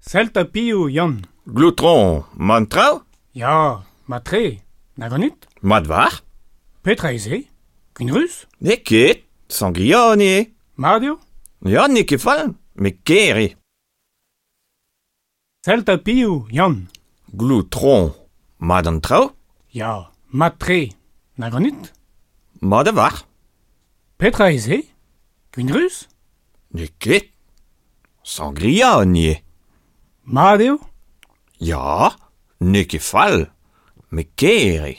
Selta piou, Yann. Gloutron, man trao Ya, ma tre, na ganit. Ma dvar Petra eze, kin rus Ne ket, sanglione. Mario Ya, ne ket fallen, me kere. Selta piou, Yann. Gloutron, ma dan trao Ya, ma tre, na ganit. Ma dvar Petra eze, kin rus Ne ket, sanglione. Mario? Ja, nicht Fall. Megeri.